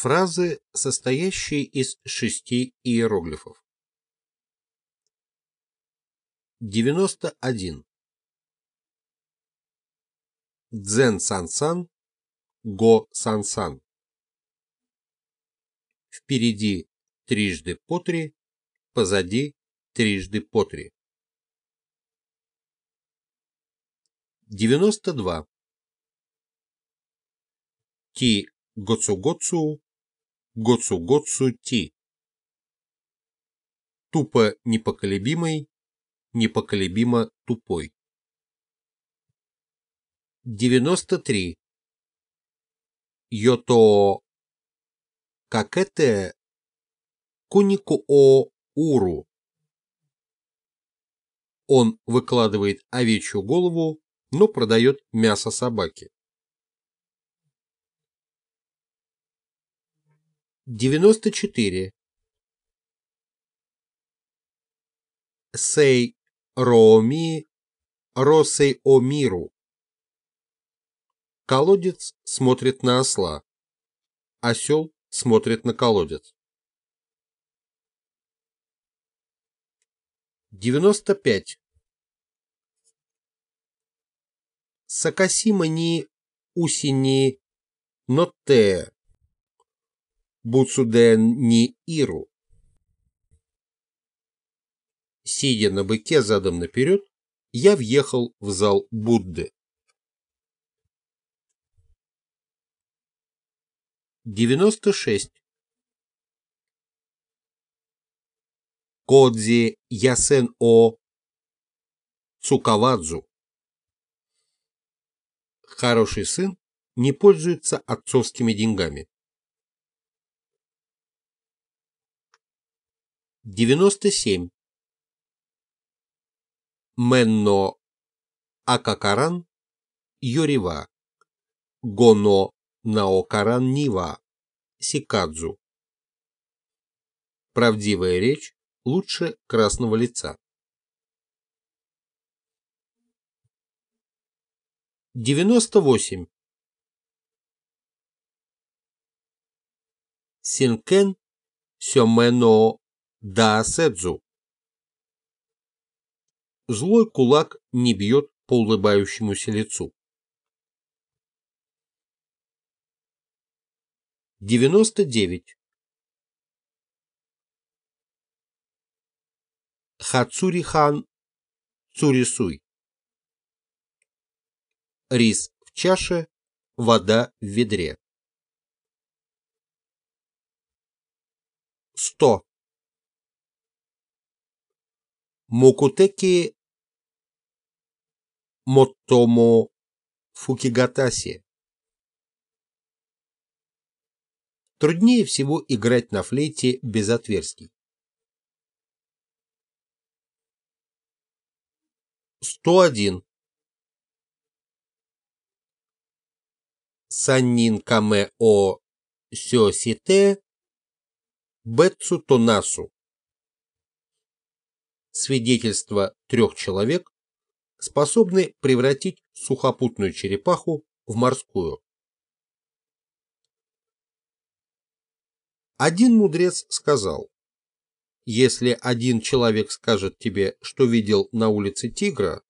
Фразы, состоящие из шести иероглифов. 91. Дзен сан-сан, го сан-сан. Впереди трижды по три, позади трижды по три. 92. Ти гоцу-гоцу, гоцу-гоцу-ти. Тупо непоколебимый, непоколебимо тупой. 93. Йото какете кунику о уру. Он выкладывает овечью голову, но продает мясо собаки. 94. Сей роми росей о миру. Колодец смотрит на осла. Осел смотрит на колодец. 95. Сакасима ни усини нотте буцуден ни иру. Сидя на быке задом наперед, я въехал в зал Будды. 96. Кодзи Ясен О Цукавадзу. Хороший сын не пользуется отцовскими деньгами. 97. Менно Акакаран Йорива Гоно Наокаран Нива Сикадзу. Правдивая речь лучше красного лица. 98. Синкен Сёмэно Даасэдзу. Злой кулак не бьет по улыбающемуся лицу. 99. Хацурихан Цурисуй. Рис в чаше, вода в ведре. 100. Мокутеки Моттомо Фукигатаси. Труднее всего играть на флейте без отверстий. 101. Саннин каме о сёсите бетсу тонасу. Свидетельство трех человек способны превратить сухопутную черепаху в морскую. Один мудрец сказал, если один человек скажет тебе, что видел на улице тигра,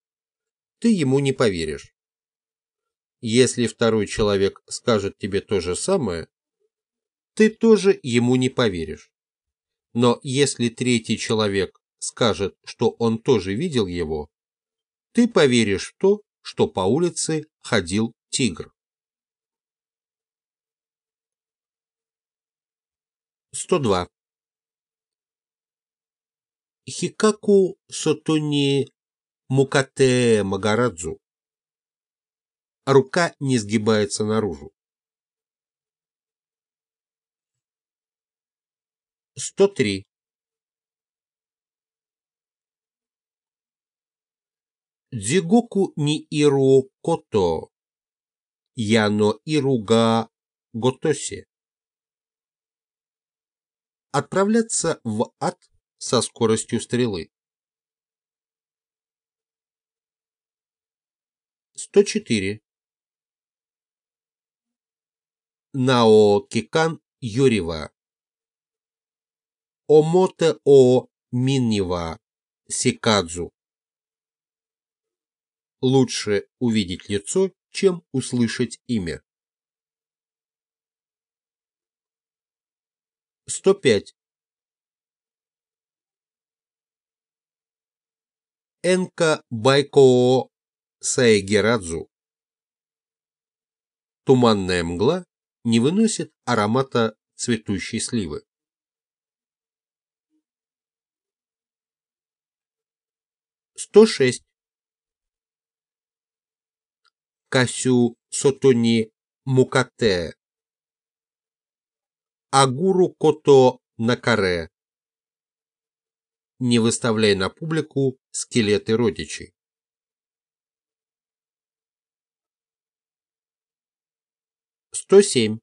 ты ему не поверишь. Если второй человек скажет тебе то же самое, ты тоже ему не поверишь. Но если третий человек скажет, что он тоже видел его, ты поверишь в то, что по улице ходил тигр. 102. Хикаку Сотони Мукате Магарадзу. Рука не сгибается наружу. 103. Дзигоку ни иру кото, яно ируга готоси отправляться в ад со скоростью стрелы. 104. Нао Кикан Йорева. Омоте о Миннева Сикадзу. Лучше увидеть лицо, чем услышать имя. 105. Энка Байкоо Саегерадзу. Туманная мгла не выносит аромата цветущей сливы. Сто шесть. Касю Сотони Мукате. Агуру Кото Накаре. Не выставляй на публику скелеты родичей. Сто семь.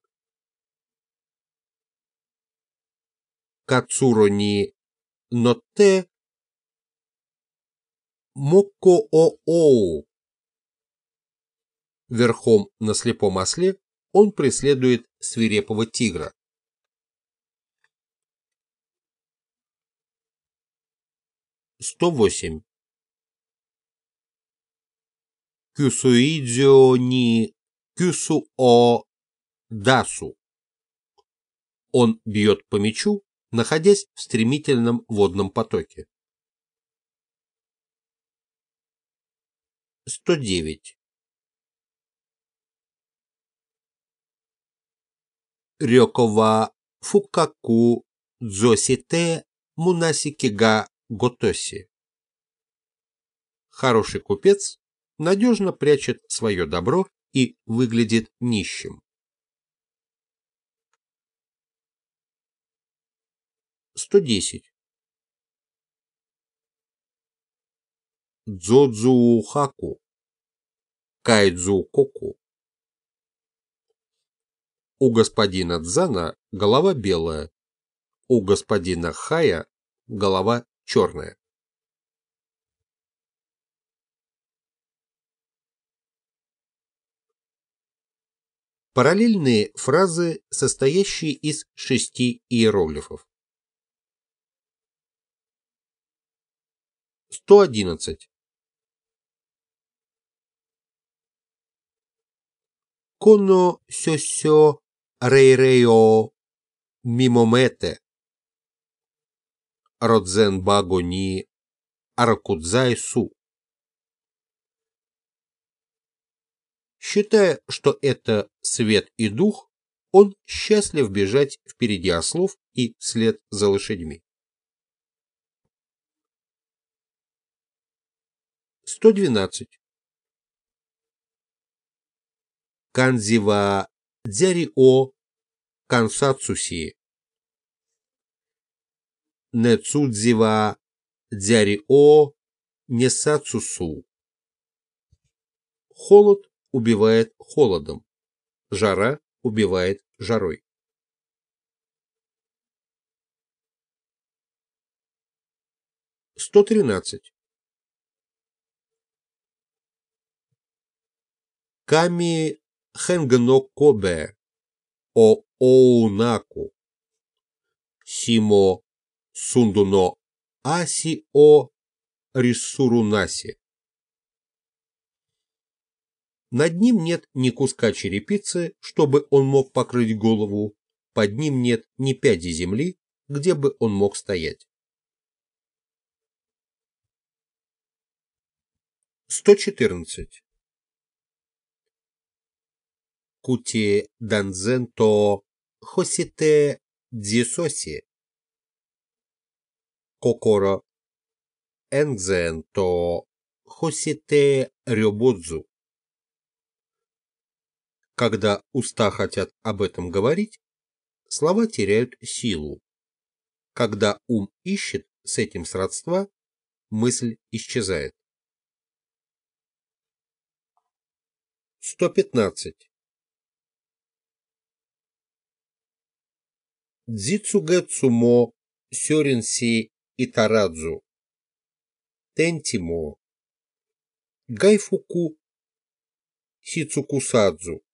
Кацуро ни Нотте Мокко-Оу. Верхом на слепом осле он преследует свирепого тигра. 108. Кюсуидзио ни кюсу-о дасу. Он бьет по мячу, находясь в стремительном водном потоке. 109. Рёкова фукаку дзосите мунасикига Готоси. Хороший купец надежно прячет свое добро и выглядит нищим. Сто десять. Дзодзуухаку. Кайдзукоку. У господина Дзана голова белая, у господина Хая голова черная. Параллельные фразы, состоящие из шести иероглифов. 111. Коно сёсё рейрео мимомете Родзен Баго ни Аракудзай Су. Считая, что это свет и дух, он счастлив бежать впереди ослов и вслед за лошадьми. 112. Канзива дзяри-о кансацуси Нецудзива Дзяри-О Несацусу. Холод убивает холодом, жара убивает жарой. Сто тринадцать. Ками Хэнгно Кобе О Оунаку Симо Сундуно Аси о Рисурунаси. Над ним нет ни куска черепицы, чтобы он мог покрыть голову, под ним нет ни пяди земли, где бы он мог стоять. 114. Кути данзенто хосите Kokoro Enzen to Хосите Рёбодзу. Когда уста хотят об этом говорить, слова теряют силу. Когда ум ищет с этим сродства, мысль исчезает. 115. Дзицугэ цумо сёренси Итарадзу, Тентимо, Гайфуку Сицукусадзу.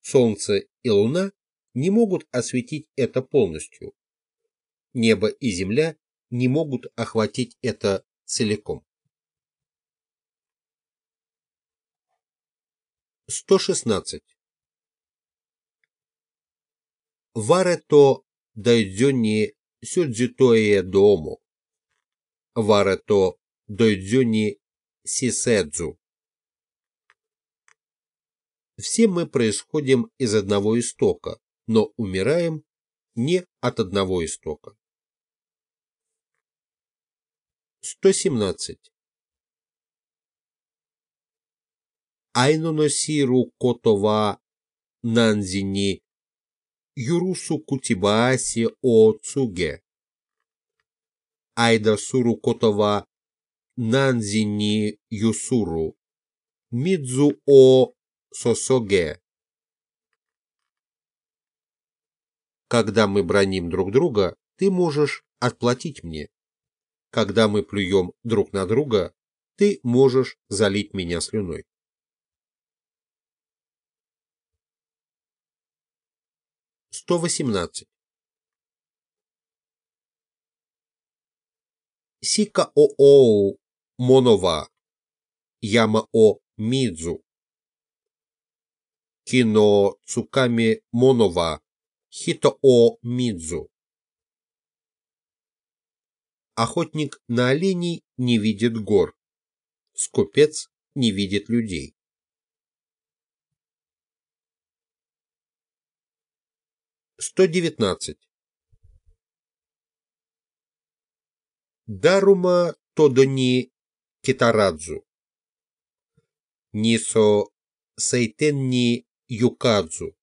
Солнце и Луна не могут осветить это полностью. Небо и Земля не могут охватить это целиком. 116. Варе то дойдёни сюдзитое дому. Варе то дойдёни сиседзу. Все мы происходим из одного истока, но умираем не от одного истока. 117. Айноносиру котова нанзини юрусу кутибааси о цуге. Айда суру котова нанзини юсуру мидзу о сосоге. Когда мы броним друг друга, ты можешь отплатить мне. Когда мы плюем друг на друга, ты можешь залить меня слюной. Сто восемнадцать. Сика о оу монова, яма о мидзу. Кино цуками монова, хито о мидзу. Охотник на оленей не видит гор. Скупец не видит людей. Сто девятнадцать. Дарума Тодони Китарадзу. Нисо Сайтенни Юкадзу.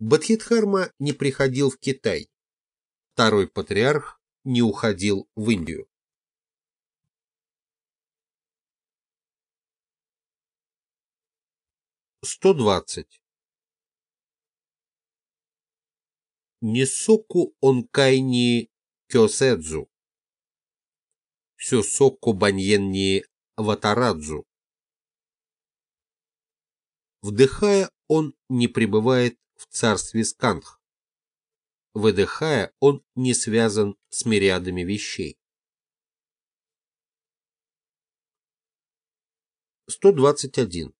Бадхидхарма не приходил в Китай второй патриарх не уходил в Индию. Сто двадцать. Нисоку онкайни кёседзу. Сюсоку баньенни ватарадзу. Вдыхая, он не пребывает в царстве сканх. Выдыхая, он не связан с мириадами вещей. 121.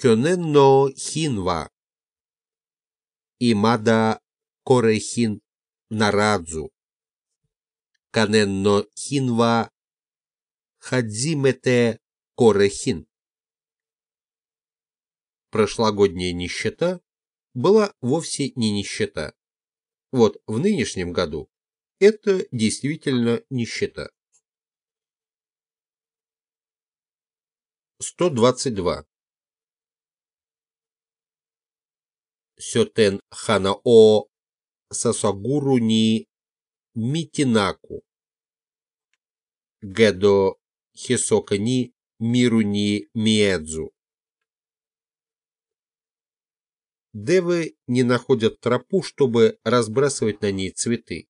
Кёненно хинва. Имада корехин нарадзу. Каненно хинва хадзимете корехин прошлогодняя нищета была вовсе не нищета. Вот в нынешнем году это действительно нищета. 122. Сётен ханао сасагуру ни митинаку. Гэдо хисока ни миру ни миэдзу. девы не находят тропу, чтобы разбрасывать на ней цветы.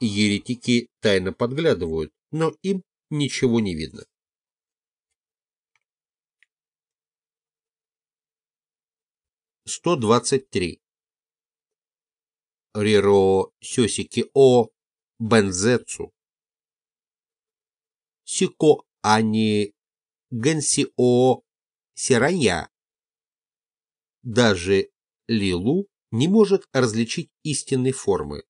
Еретики тайно подглядывают, но им ничего не видно. Сто двадцать три. Риро сёсики о бензецу. Сико ани генси о сирая даже Лилу не может различить истинной формы.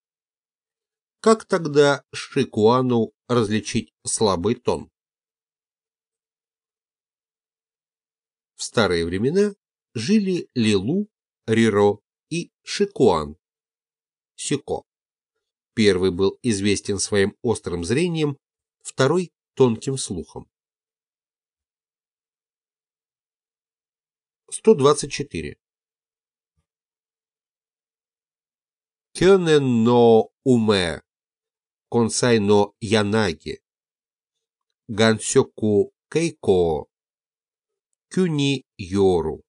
Как тогда Шикуану различить слабый тон? В старые времена жили Лилу, Риро и Шикуан, Сико. Первый был известен своим острым зрением, второй – тонким слухом. 124. Кёнен но уме, консай но янаги, гансёку кейко, кюни йору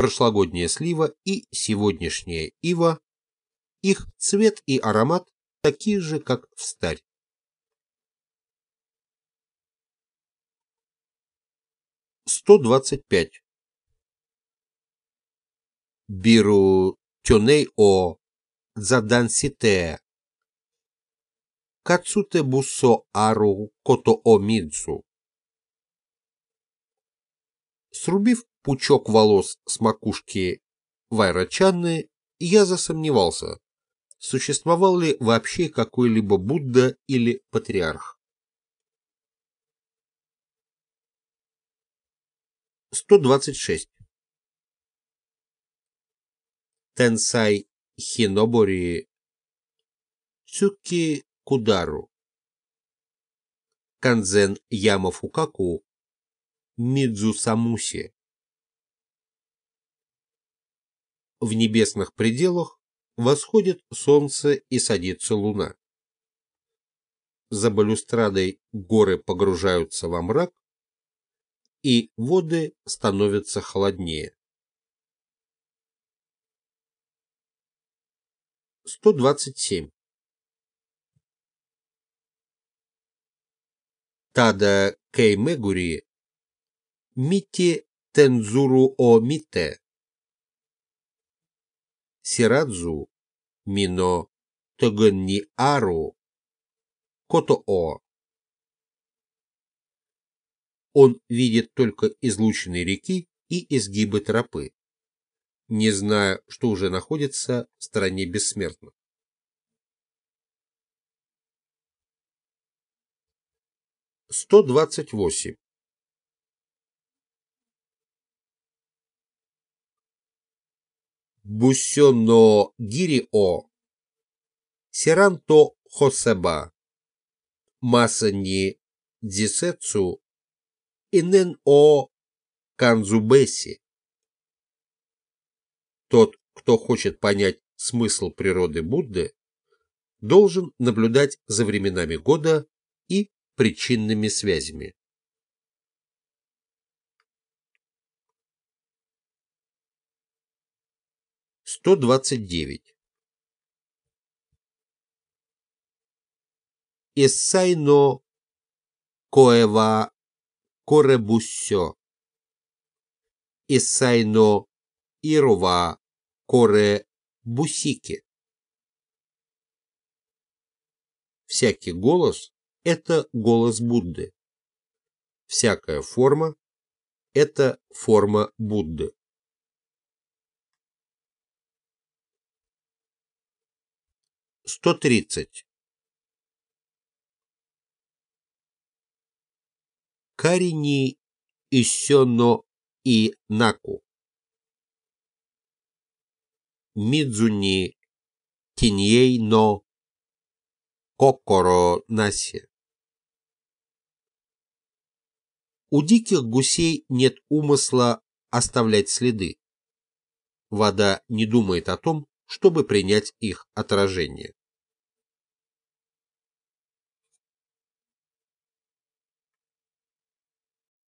прошлогодняя слива и сегодняшняя ива, их цвет и аромат такие же, как в старь. Сто двадцать пять. Биру тюней о задансите кацуте бусо ару кото о мидзу. Срубив пучок волос с макушки Вайрачанны, я засомневался, существовал ли вообще какой-либо Будда или патриарх. 126. Тенсай Хинобори Цуки Кудару Канзен Яма Фукаку Мидзу В небесных пределах восходит солнце и садится луна. За балюстрадой горы погружаются во мрак, и воды становятся холоднее. 127. Тада Кеймегури Мити Тензуру О Мите Сирадзу Мино Тогонни Ару Кото О он видит только излученные реки и изгибы тропы, не зная, что уже находится в стране бессмертных. Сто двадцать восемь. Бусёно гири-о, сиранто хосеба, масани дзисецу Инен о Канзубеси. Тот, кто хочет понять смысл природы Будды, должен наблюдать за временами года и причинными связями. Сто двадцать девять. Иссайно Коева Коребуссё. Исайно Ирова Коре Бусики. Всякий голос – это голос Будды. Всякая форма – это форма Будды. Сто тридцать. Карини Исёно и Наку. Мидзуни Тиньей но Кокоро Наси. У диких гусей нет умысла оставлять следы. Вода не думает о том, чтобы принять их отражение.